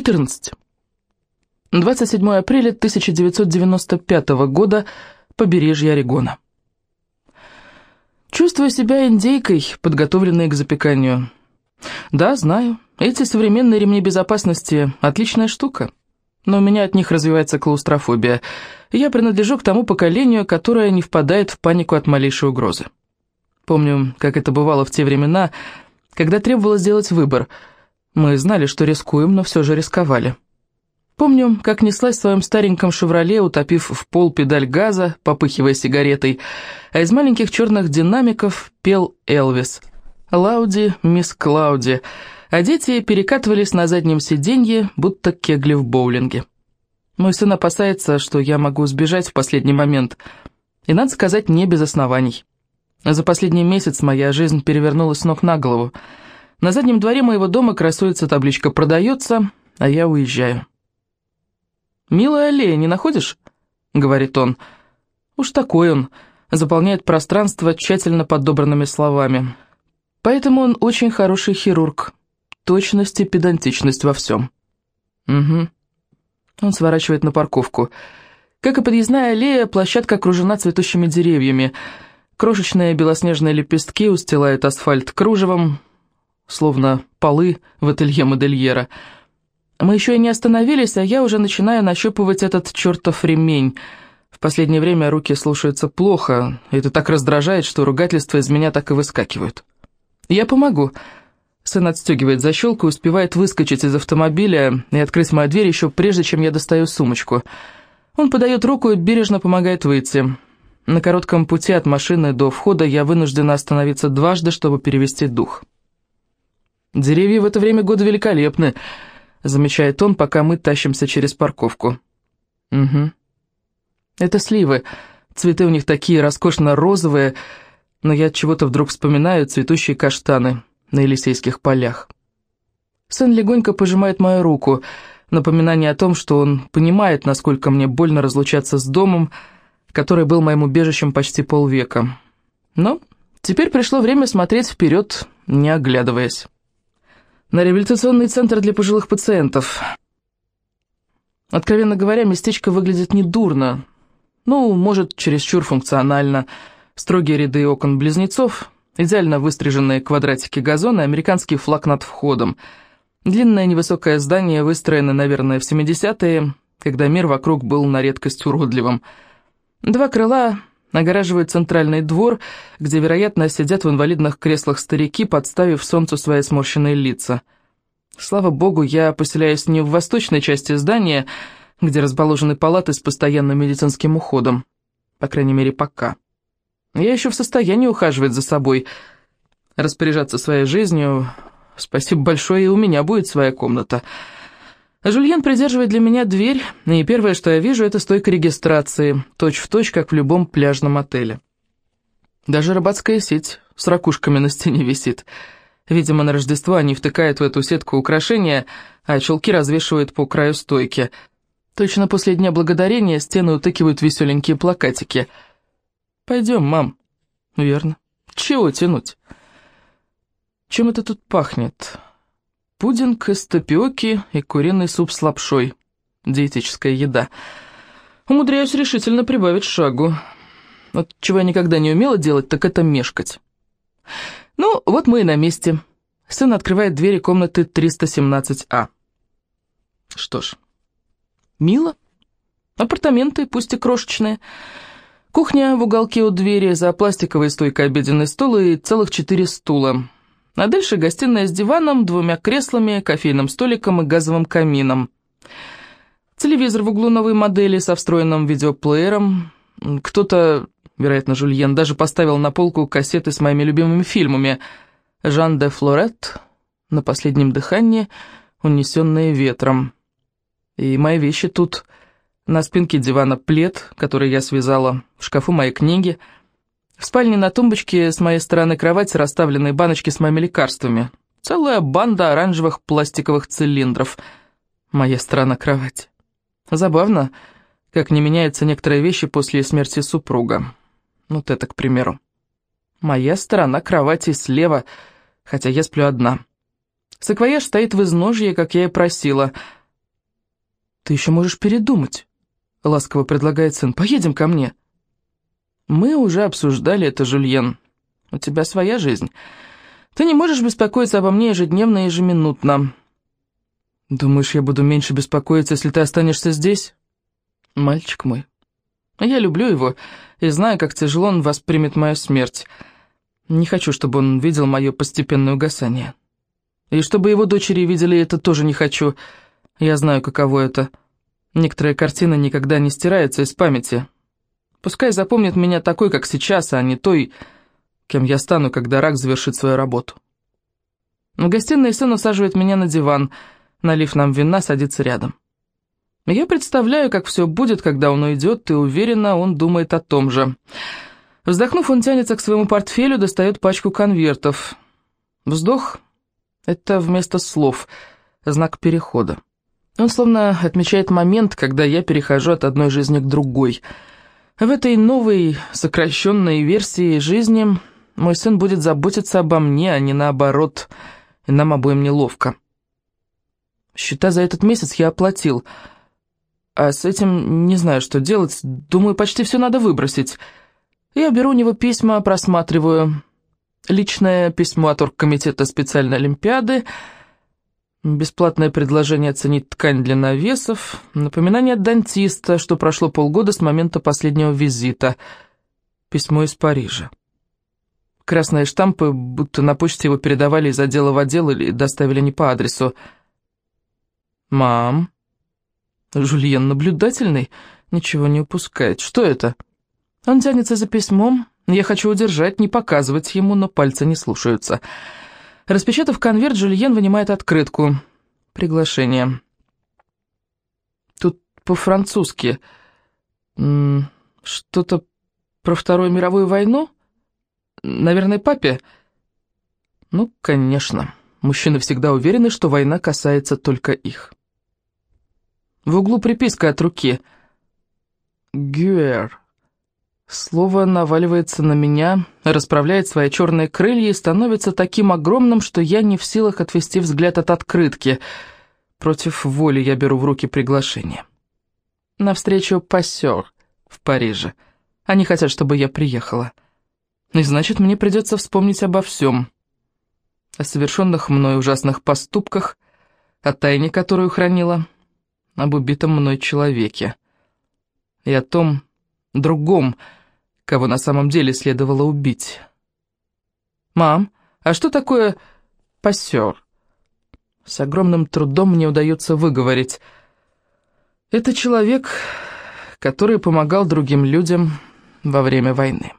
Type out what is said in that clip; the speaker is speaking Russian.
14. 27 апреля 1995 года, побережье Орегона. Чувствую себя индейкой, подготовленной к запеканию. Да, знаю, эти современные ремни безопасности – отличная штука, но у меня от них развивается клаустрофобия. Я принадлежу к тому поколению, которое не впадает в панику от малейшей угрозы. Помню, как это бывало в те времена, когда требовалось сделать выбор. Мы знали, что рискуем, но все же рисковали. Помню, как неслась в своем стареньком «Шевроле», утопив в пол педаль газа, попыхивая сигаретой, а из маленьких черных динамиков пел Элвис. «Лауди, мисс Клауди», а дети перекатывались на заднем сиденье, будто кегли в боулинге. Мой сын опасается, что я могу сбежать в последний момент, и, надо сказать, не без оснований. За последний месяц моя жизнь перевернулась с ног на голову. На заднем дворе моего дома красуется табличка «Продается», а я уезжаю. «Милая аллея, не находишь?» — говорит он. Уж такой он, заполняет пространство тщательно подобранными словами. Поэтому он очень хороший хирург. Точность и педантичность во всем. Угу. Он сворачивает на парковку. Как и подъездная аллея, площадка окружена цветущими деревьями. Крошечные белоснежные лепестки устилают асфальт кружевом, словно полы в ателье модельера — мы еще и не остановились, а я уже начинаю нащупывать этот чертов ремень. В последнее время руки слушаются плохо, это так раздражает, что ругательства из меня так и выскакивают. Я помогу. Сын отстегивает защелку и успевает выскочить из автомобиля и открыть мою дверь еще прежде, чем я достаю сумочку. Он подает руку и бережно помогает выйти. На коротком пути от машины до входа я вынуждена остановиться дважды, чтобы перевести дух. Деревья в это время года великолепны —— замечает он, пока мы тащимся через парковку. «Угу. Это сливы. Цветы у них такие роскошно-розовые, но я от чего-то вдруг вспоминаю цветущие каштаны на Елисейских полях». Сын легонько пожимает мою руку, напоминание о том, что он понимает, насколько мне больно разлучаться с домом, который был моим убежищем почти полвека. Но теперь пришло время смотреть вперед, не оглядываясь на реабилитационный центр для пожилых пациентов. Откровенно говоря, местечко выглядит недурно. Ну, может, чересчур функционально. Строгие ряды окон-близнецов, идеально выстриженные квадратики газона, американский флаг над входом. Длинное невысокое здание выстроено, наверное, в 70-е, когда мир вокруг был на редкость уродливым. Два крыла огораживает центральный двор, где, вероятно, сидят в инвалидных креслах старики, подставив солнцу свои сморщенные лица. Слава богу, я поселяюсь не в восточной части здания, где расположены палаты с постоянным медицинским уходом. По крайней мере, пока. Я еще в состоянии ухаживать за собой, распоряжаться своей жизнью. Спасибо большое, и у меня будет своя комната — Жульен придерживает для меня дверь, и первое, что я вижу, это стойка регистрации, точь-в-точь, точь, как в любом пляжном отеле. Даже рыбацкая сеть с ракушками на стене висит. Видимо, на Рождество они втыкают в эту сетку украшения, а чулки развешивают по краю стойки. Точно после Дня Благодарения стены утыкивают веселенькие плакатики. «Пойдем, мам». «Верно. Чего тянуть?» «Чем это тут пахнет?» Пудинг из тапиоки и куриный суп с лапшой. Диетическая еда. Умудряюсь решительно прибавить шагу. Вот чего я никогда не умела делать, так это мешкать. Ну, вот мы и на месте. Сын открывает двери комнаты 317А. Что ж, мило. Апартаменты, пусть и крошечные. Кухня в уголке у двери, за пластиковой стойкой обеденный стол и целых четыре стула. А дальше гостиная с диваном, двумя креслами, кофейным столиком и газовым камином. Телевизор в углу новой модели со встроенным видеоплеером. Кто-то, вероятно, Жульен, даже поставил на полку кассеты с моими любимыми фильмами. «Жан де Флорет», «На последнем дыхании», «Унесенные ветром». И мои вещи тут... На спинке дивана плед, который я связала, в шкафу мои книги — в спальне на тумбочке с моей стороны кровати расставлены баночки с моими лекарствами. Целая банда оранжевых пластиковых цилиндров. Моя сторона кровати. Забавно, как не меняются некоторые вещи после смерти супруга. Вот это, к примеру. Моя сторона кровати слева, хотя я сплю одна. Саквояж стоит в изножье, как я и просила. «Ты еще можешь передумать», — ласково предлагает сын. «Поедем ко мне». «Мы уже обсуждали это, Жульен. У тебя своя жизнь. Ты не можешь беспокоиться обо мне ежедневно и ежеминутно». «Думаешь, я буду меньше беспокоиться, если ты останешься здесь?» «Мальчик мой, я люблю его и знаю, как тяжело он воспримет мою смерть. Не хочу, чтобы он видел мое постепенное угасание. И чтобы его дочери видели это тоже не хочу. Я знаю, каково это. Некоторые картины никогда не стираются из памяти. Пускай запомнит меня такой, как сейчас, а не той, кем я стану, когда рак завершит свою работу. В гостиной сын усаживает меня на диван, налив нам вина, садится рядом. Я представляю, как все будет, когда он уйдет, и уверена, он думает о том же. Вздохнув, он тянется к своему портфелю, достает пачку конвертов. Вздох — это вместо слов, знак перехода. Он словно отмечает момент, когда я перехожу от одной жизни к другой. В этой новой, сокращенной версии жизни мой сын будет заботиться обо мне, а не наоборот, и нам обоим неловко. Счета за этот месяц я оплатил — а с этим не знаю, что делать. Думаю, почти все надо выбросить. Я беру у него письма, просматриваю. Личное письмо от оргкомитета специальной олимпиады, бесплатное предложение оценить ткань для навесов, напоминание от дантиста, что прошло полгода с момента последнего визита, письмо из Парижа. Красные штампы, будто на почте его передавали из отдела в отдел или доставили не по адресу. «Мам», Жульен наблюдательный, ничего не упускает. Что это? Он тянется за письмом. Я хочу удержать, не показывать ему, но пальцы не слушаются. Распечатав конверт, Жульен вынимает открытку. Приглашение. Тут по-французски. Что-то про Вторую мировую войну? Наверное, папе? Ну, конечно. Мужчины всегда уверены, что война касается только их. В углу приписка от руки. «Гюэр». Слово наваливается на меня, расправляет свои черные крылья и становится таким огромным, что я не в силах отвести взгляд от открытки. Против воли я беру в руки приглашение. Навстречу пассер в Париже. Они хотят, чтобы я приехала. И значит, мне придется вспомнить обо всем. О совершенных мной ужасных поступках, о тайне, которую хранила, об убитом мной человеке. И о том другом, кого на самом деле следовало убить. «Мам, а что такое пассер?» С огромным трудом мне удается выговорить. «Это человек, который помогал другим людям во время войны».